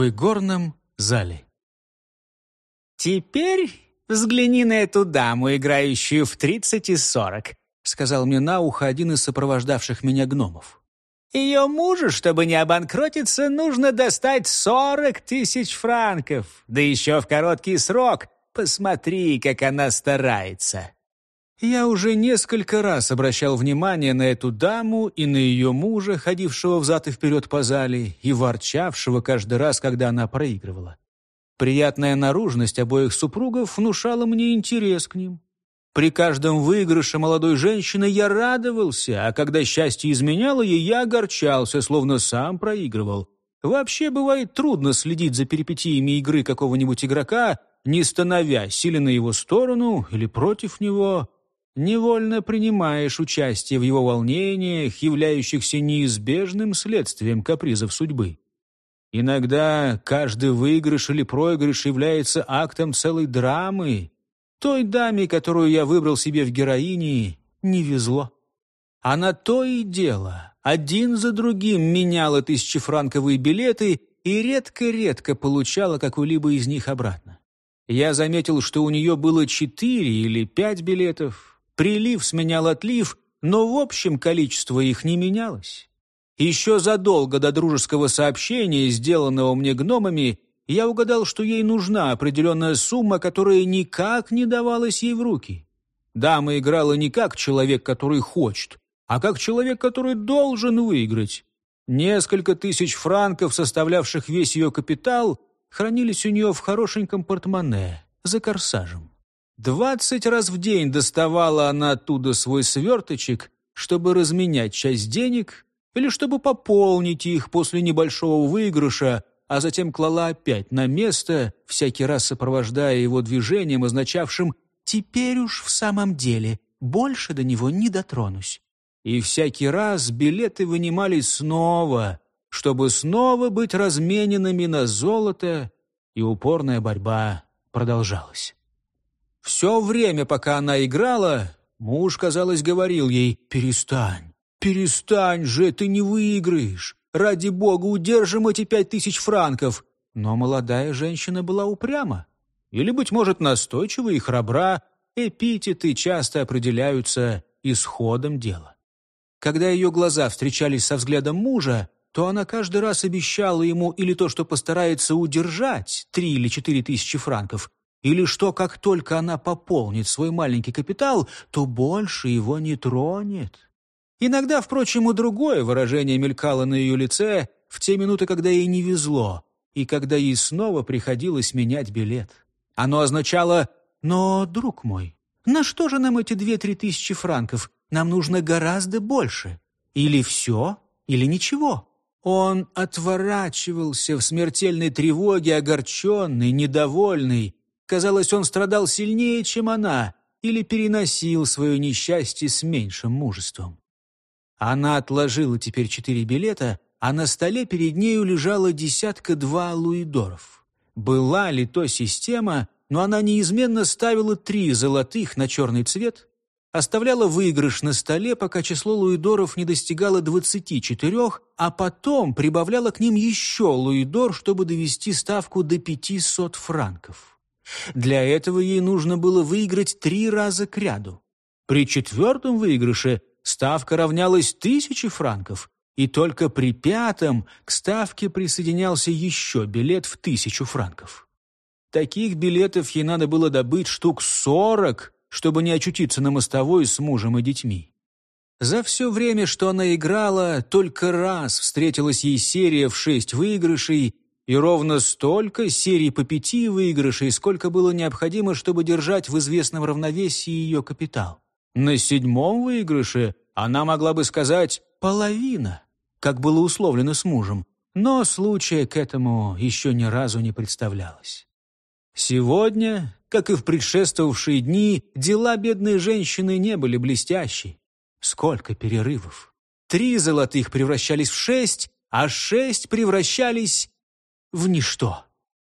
в игорном зале. «Теперь взгляни на эту даму, играющую в тридцать и сорок», сказал мне на ухо один из сопровождавших меня гномов. «Ее мужу, чтобы не обанкротиться, нужно достать сорок тысяч франков, да еще в короткий срок. Посмотри, как она старается». Я уже несколько раз обращал внимание на эту даму и на ее мужа, ходившего взад и вперед по зале и ворчавшего каждый раз, когда она проигрывала. Приятная наружность обоих супругов внушала мне интерес к ним. При каждом выигрыше молодой женщины я радовался, а когда счастье изменяло ей, я огорчался, словно сам проигрывал. Вообще бывает трудно следить за перипетиями игры какого-нибудь игрока, не становясь или на его сторону, или против него невольно принимаешь участие в его волнениях, являющихся неизбежным следствием капризов судьбы. Иногда каждый выигрыш или проигрыш является актом целой драмы. Той даме, которую я выбрал себе в героине, не везло. Она то и дело, один за другим меняла тысячефранковые билеты и редко-редко получала какой-либо из них обратно. Я заметил, что у нее было четыре или пять билетов, Прилив сменял отлив, но в общем количество их не менялось. Еще задолго до дружеского сообщения, сделанного мне гномами, я угадал, что ей нужна определенная сумма, которая никак не давалась ей в руки. Дама играла не как человек, который хочет, а как человек, который должен выиграть. Несколько тысяч франков, составлявших весь ее капитал, хранились у нее в хорошеньком портмоне за корсажем. Двадцать раз в день доставала она оттуда свой сверточек, чтобы разменять часть денег или чтобы пополнить их после небольшого выигрыша, а затем клала опять на место, всякий раз сопровождая его движением, означавшим «теперь уж в самом деле больше до него не дотронусь». И всякий раз билеты вынимались снова, чтобы снова быть размененными на золото, и упорная борьба продолжалась. Все время, пока она играла, муж, казалось, говорил ей «Перестань, перестань же, ты не выиграешь. Ради бога, удержим эти пять тысяч франков». Но молодая женщина была упряма. Или, быть может, настойчива и храбра, эпитеты часто определяются исходом дела. Когда ее глаза встречались со взглядом мужа, то она каждый раз обещала ему или то, что постарается удержать три или четыре тысячи франков, или что как только она пополнит свой маленький капитал, то больше его не тронет. Иногда, впрочем, и другое выражение мелькало на ее лице в те минуты, когда ей не везло, и когда ей снова приходилось менять билет. Оно означало «Но, друг мой, на что же нам эти две-три тысячи франков? Нам нужно гораздо больше. Или все, или ничего». Он отворачивался в смертельной тревоге, огорченный, недовольный, Казалось, он страдал сильнее, чем она, или переносил свое несчастье с меньшим мужеством. Она отложила теперь четыре билета, а на столе перед нею лежала десятка-два луидоров. Была ли то система, но она неизменно ставила три золотых на черный цвет, оставляла выигрыш на столе, пока число луидоров не достигало двадцати четырех, а потом прибавляла к ним еще луидор, чтобы довести ставку до пятисот франков. Для этого ей нужно было выиграть три раза к ряду. При четвертом выигрыше ставка равнялась тысяче франков, и только при пятом к ставке присоединялся еще билет в тысячу франков. Таких билетов ей надо было добыть штук сорок, чтобы не очутиться на мостовой с мужем и детьми. За все время, что она играла, только раз встретилась ей серия в шесть выигрышей, и ровно столько серий по пяти выигрышей, сколько было необходимо, чтобы держать в известном равновесии ее капитал. На седьмом выигрыше она могла бы сказать «половина», как было условлено с мужем, но случая к этому еще ни разу не представлялось. Сегодня, как и в предшествовавшие дни, дела бедной женщины не были блестящие. Сколько перерывов! Три золотых превращались в шесть, а шесть превращались в ничто.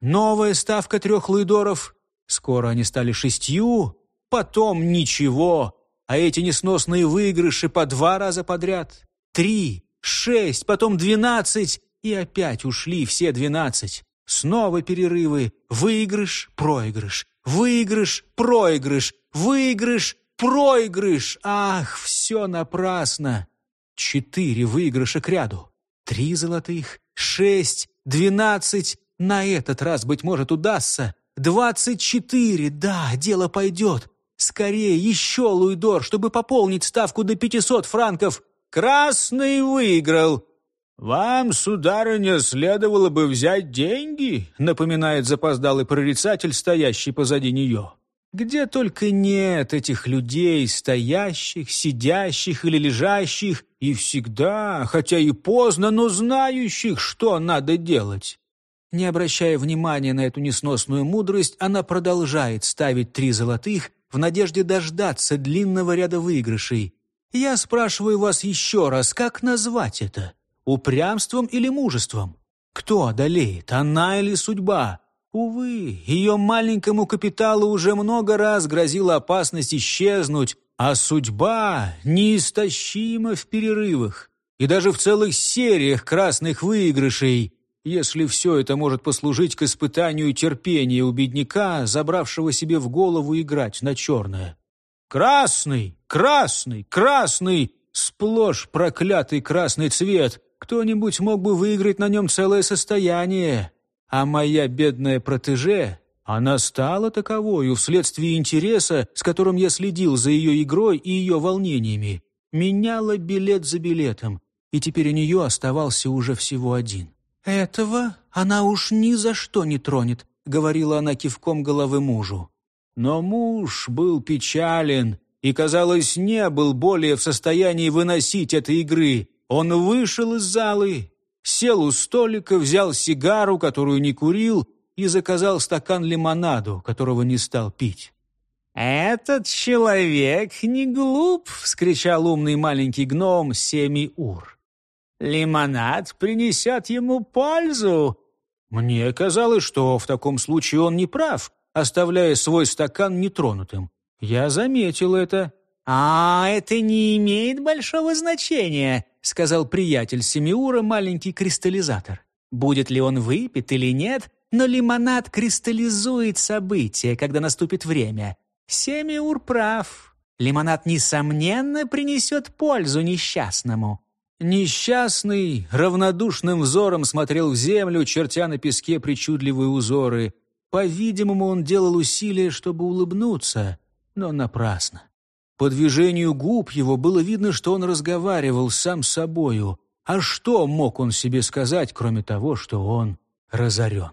Новая ставка трех луидоров. Скоро они стали шестью, потом ничего. А эти несносные выигрыши по два раза подряд. Три, шесть, потом двенадцать. И опять ушли все двенадцать. Снова перерывы. Выигрыш, проигрыш. Выигрыш, проигрыш. Выигрыш, проигрыш. Ах, все напрасно. Четыре выигрыша к ряду. Три золотых, шесть, двенадцать. На этот раз, быть может, удастся. Двадцать четыре. Да, дело пойдет. Скорее, еще луидор, чтобы пополнить ставку до пятисот франков. Красный выиграл. «Вам, сударыня, следовало бы взять деньги», напоминает запоздалый прорицатель, стоящий позади нее. Где только нет этих людей, стоящих, сидящих или лежащих, и всегда, хотя и поздно, но знающих, что надо делать. Не обращая внимания на эту несносную мудрость, она продолжает ставить три золотых в надежде дождаться длинного ряда выигрышей. Я спрашиваю вас еще раз, как назвать это? Упрямством или мужеством? Кто одолеет, она или судьба? Увы, ее маленькому капиталу уже много раз грозила опасность исчезнуть, а судьба неистощима в перерывах и даже в целых сериях красных выигрышей, если все это может послужить к испытанию терпения у бедняка, забравшего себе в голову играть на черное. «Красный! Красный! Красный!» Сплошь проклятый красный цвет. Кто-нибудь мог бы выиграть на нем целое состояние. А моя бедная протеже, она стала таковою вследствие интереса, с которым я следил за ее игрой и ее волнениями. Меняла билет за билетом, и теперь у нее оставался уже всего один. «Этого она уж ни за что не тронет», — говорила она кивком головы мужу. Но муж был печален и, казалось, не был более в состоянии выносить этой игры. Он вышел из залы сел у столика, взял сигару, которую не курил, и заказал стакан лимонаду, которого не стал пить. «Этот человек не глуп!» — вскричал умный маленький гном Семи-Ур. «Лимонад принесет ему пользу!» Мне казалось, что в таком случае он не прав, оставляя свой стакан нетронутым. Я заметил это. «А это не имеет большого значения», — сказал приятель Семиура, маленький кристаллизатор. «Будет ли он выпит или нет, но лимонад кристаллизует события, когда наступит время. Семиур прав. Лимонад, несомненно, принесет пользу несчастному». Несчастный равнодушным взором смотрел в землю, чертя на песке причудливые узоры. По-видимому, он делал усилия, чтобы улыбнуться, но напрасно. По движению губ его было видно, что он разговаривал сам с собою. А что мог он себе сказать, кроме того, что он разорен?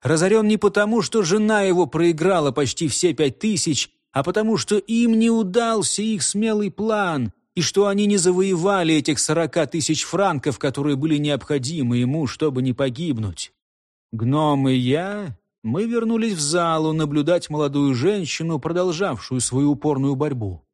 Разорен не потому, что жена его проиграла почти все пять тысяч, а потому что им не удался их смелый план, и что они не завоевали этих сорока тысяч франков, которые были необходимы ему, чтобы не погибнуть. Гном и я, мы вернулись в залу наблюдать молодую женщину, продолжавшую свою упорную борьбу.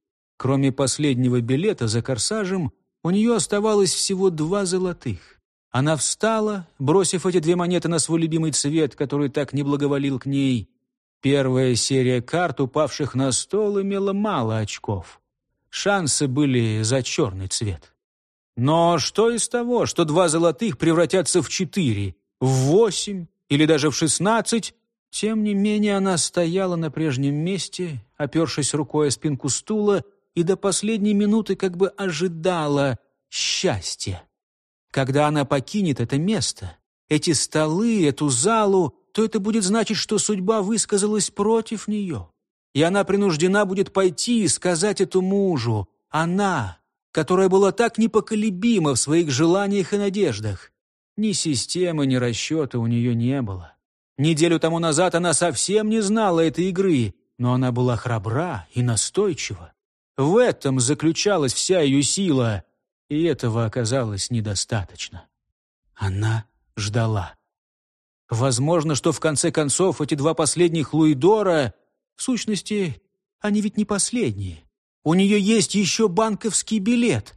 Кроме последнего билета за корсажем, у нее оставалось всего два золотых. Она встала, бросив эти две монеты на свой любимый цвет, который так не благоволил к ней. Первая серия карт, упавших на стол, имела мало очков. Шансы были за черный цвет. Но что из того, что два золотых превратятся в четыре, в восемь или даже в шестнадцать? Тем не менее она стояла на прежнем месте, опершись рукой о спинку стула и до последней минуты как бы ожидала счастья. Когда она покинет это место, эти столы, эту залу, то это будет значить, что судьба высказалась против нее. И она принуждена будет пойти и сказать эту мужу, она, которая была так непоколебима в своих желаниях и надеждах. Ни системы, ни расчета у нее не было. Неделю тому назад она совсем не знала этой игры, но она была храбра и настойчива. В этом заключалась вся ее сила, и этого оказалось недостаточно. Она ждала. Возможно, что в конце концов эти два последних Луидора, в сущности, они ведь не последние. У нее есть еще банковский билет.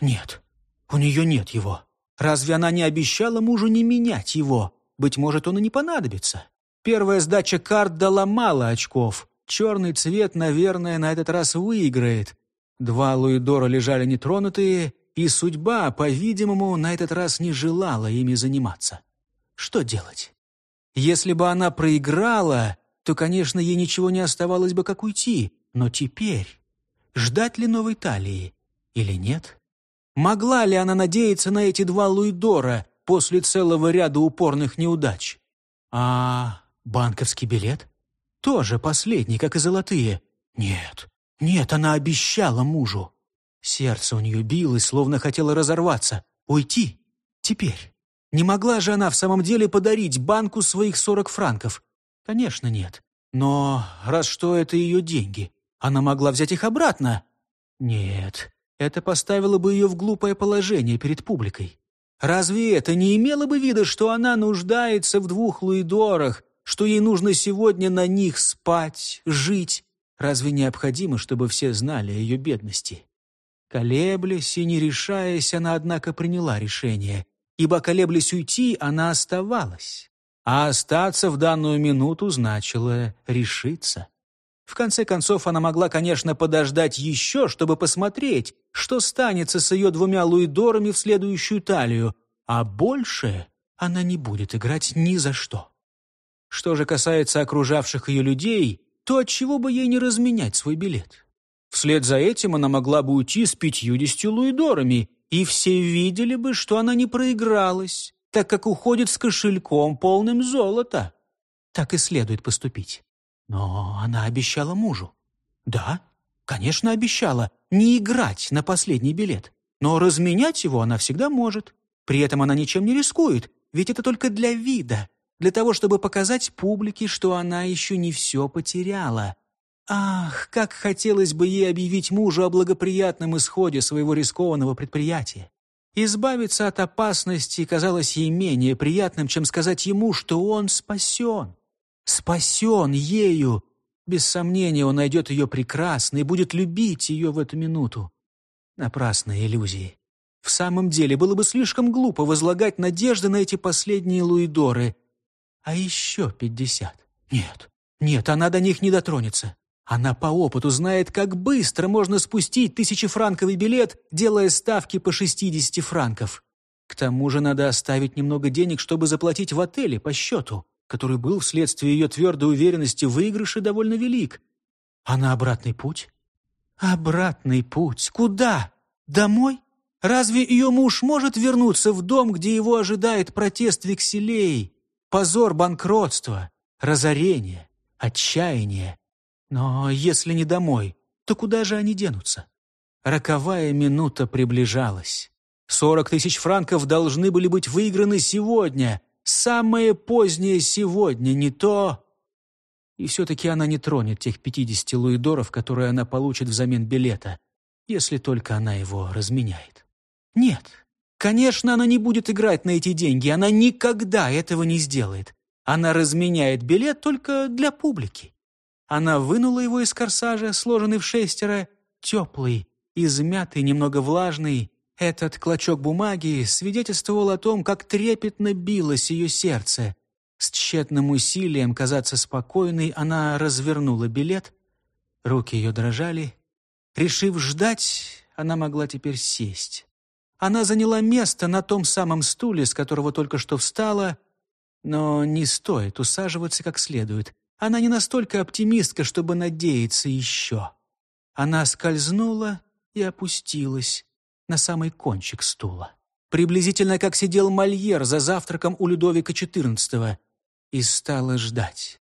Нет, у нее нет его. Разве она не обещала мужу не менять его? Быть может, он и не понадобится. Первая сдача карт дала мало очков. Черный цвет, наверное, на этот раз выиграет. Два Луидора лежали нетронутые, и судьба, по-видимому, на этот раз не желала ими заниматься. Что делать? Если бы она проиграла, то, конечно, ей ничего не оставалось бы, как уйти. Но теперь ждать ли новой талии или нет? Могла ли она надеяться на эти два луидора после целого ряда упорных неудач? А банковский билет? Тоже последний, как и золотые. Нет, нет, она обещала мужу. Сердце у нее билось, словно хотело разорваться. Уйти? Теперь. Не могла же она в самом деле подарить банку своих сорок франков? Конечно, нет. Но раз что это ее деньги, она могла взять их обратно. Нет, это поставило бы ее в глупое положение перед публикой. Разве это не имело бы вида, что она нуждается в двух луидорах, что ей нужно сегодня на них спать, жить? Разве необходимо, чтобы все знали о ее бедности? Колеблясь и не решаясь, она, однако, приняла решение, ибо, колеблясь уйти, она оставалась. А остаться в данную минуту значило решиться. В конце концов, она могла, конечно, подождать еще, чтобы посмотреть, что станется с ее двумя луидорами в следующую талию, а больше она не будет играть ни за что. Что же касается окружавших ее людей, то отчего бы ей не разменять свой билет? Вслед за этим она могла бы уйти с пятьюдесятью луидорами, и все видели бы, что она не проигралась, так как уходит с кошельком, полным золота. Так и следует поступить. Но она обещала мужу. Да, конечно, обещала не играть на последний билет. Но разменять его она всегда может. При этом она ничем не рискует, ведь это только для вида, для того, чтобы показать публике, что она еще не все потеряла. Ах, как хотелось бы ей объявить мужу о благоприятном исходе своего рискованного предприятия. Избавиться от опасности казалось ей менее приятным, чем сказать ему, что он спасен спасен ею. Без сомнения, он найдет ее прекрасной и будет любить ее в эту минуту. Напрасные иллюзии. В самом деле, было бы слишком глупо возлагать надежды на эти последние луидоры. А еще пятьдесят. Нет, нет, она до них не дотронется. Она по опыту знает, как быстро можно спустить тысячефранковый билет, делая ставки по шестидесяти франков. К тому же надо оставить немного денег, чтобы заплатить в отеле по счету который был вследствие ее твердой уверенности в выигрыше довольно велик. А на обратный путь? Обратный путь? Куда? Домой? Разве ее муж может вернуться в дом, где его ожидает протест векселей, позор банкротства, разорение, отчаяние? Но если не домой, то куда же они денутся? Роковая минута приближалась. Сорок тысяч франков должны были быть выиграны сегодня, Самое позднее сегодня, не то... И все-таки она не тронет тех 50 луидоров, которые она получит взамен билета, если только она его разменяет. Нет, конечно, она не будет играть на эти деньги, она никогда этого не сделает. Она разменяет билет только для публики. Она вынула его из корсажа, сложенный в шестеро, теплый, измятый, немного влажный, этот клочок бумаги свидетельствовал о том, как трепетно билось ее сердце. С тщетным усилием казаться спокойной она развернула билет. Руки ее дрожали. Решив ждать, она могла теперь сесть. Она заняла место на том самом стуле, с которого только что встала, но не стоит усаживаться как следует. Она не настолько оптимистка, чтобы надеяться еще. Она скользнула и опустилась на самый кончик стула. Приблизительно как сидел Мольер за завтраком у Людовика XIV. И стала ждать.